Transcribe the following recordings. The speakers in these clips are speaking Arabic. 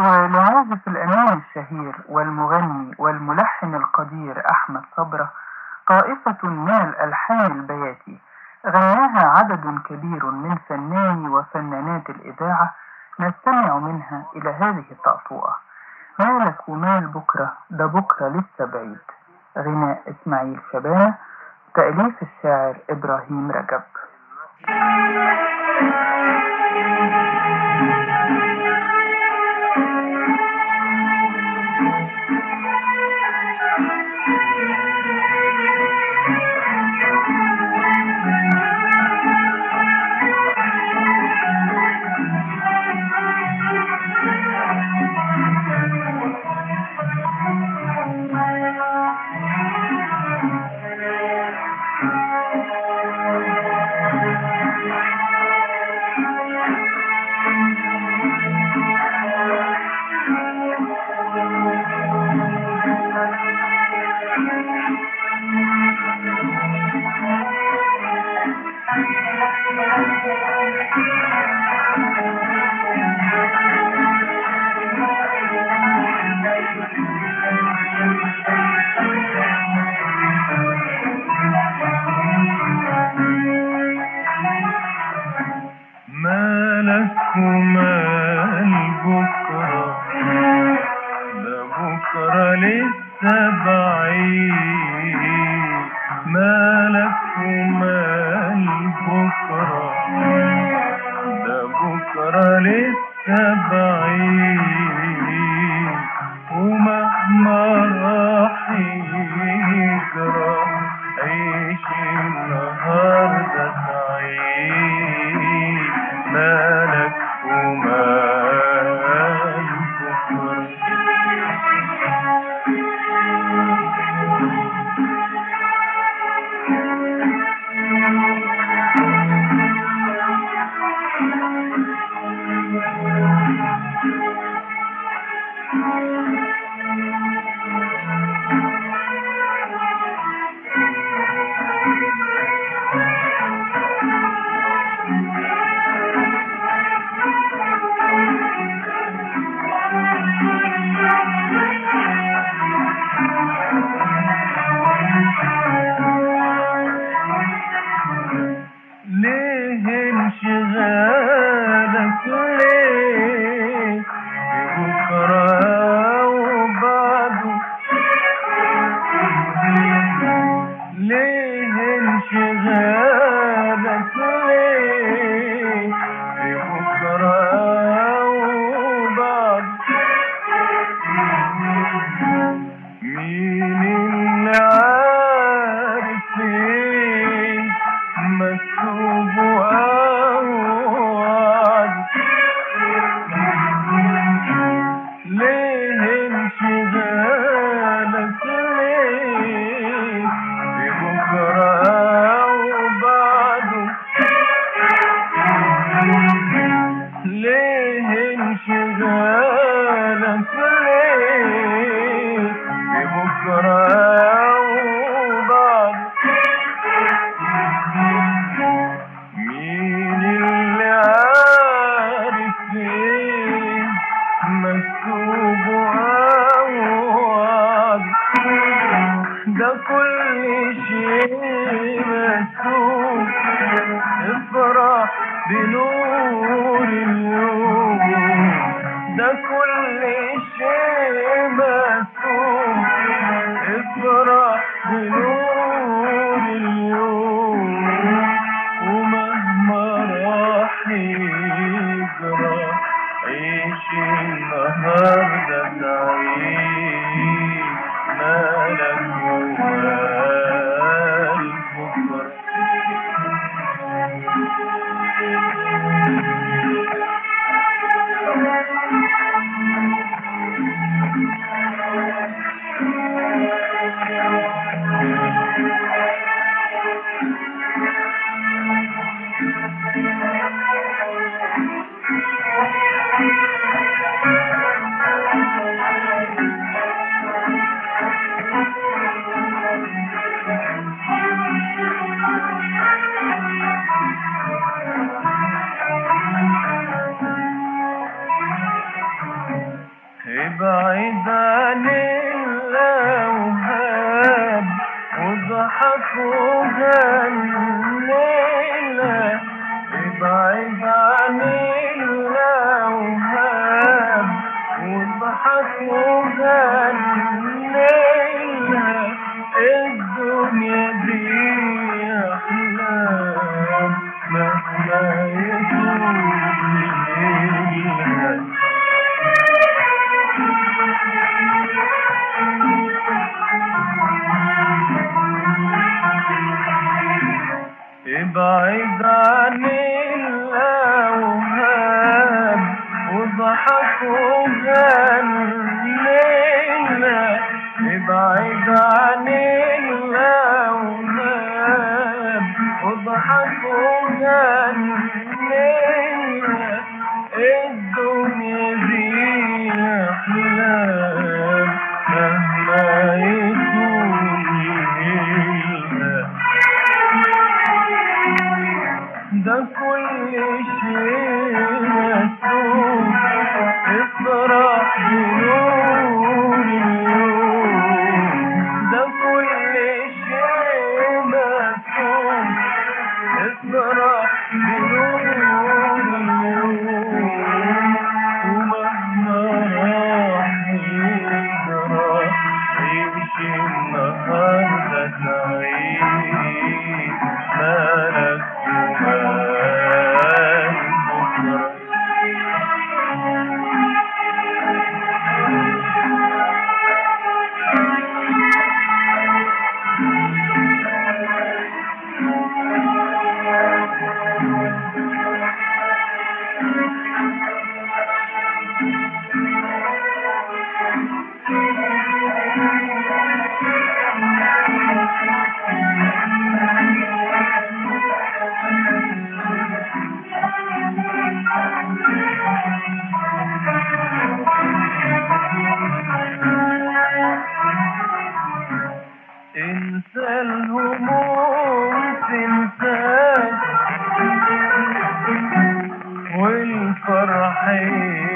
ولعازف الأمين الشهير والمغني والملحن القدير أحمد صبرة طائفة من الألحان البياتي غناها عدد كبير من فناني وفنانات الإذاعة نستمع منها إلى هذه التقطوعة مالك ومال بكرة؟ ده بكرة لسه بعيد. غناء إسماعيل شبانة تأليف الشاعر إبراهيم رجب. مالك بكرة لسه بعيد مالك ومال بكرة ده بكرة لسه بعيد ومهما راح يجرى عيش النهارده كل شيء مكتوب افرح بنور اليوم. ده كل شيء مكتوب افرح بنور بعيد عن الاوهام واضحك ليلة بعيد عن الاوهام واضحك ليلة بعيد عن الاوهام وضحكوا جنينا بعيد عن الاوهام وضحكوا جنينا الدنيا دي احلام مهما والفرحين.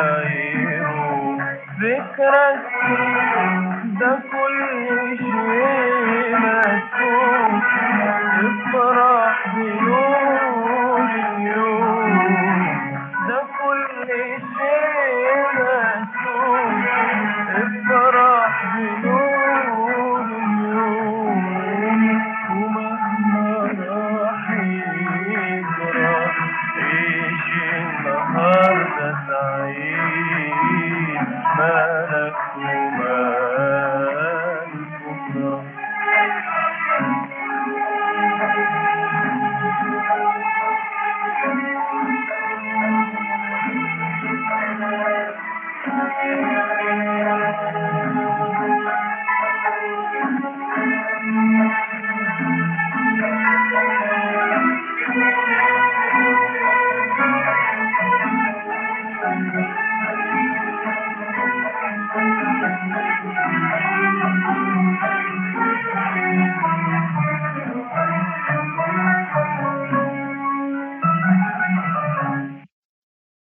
خير ذكرك ده كل شيء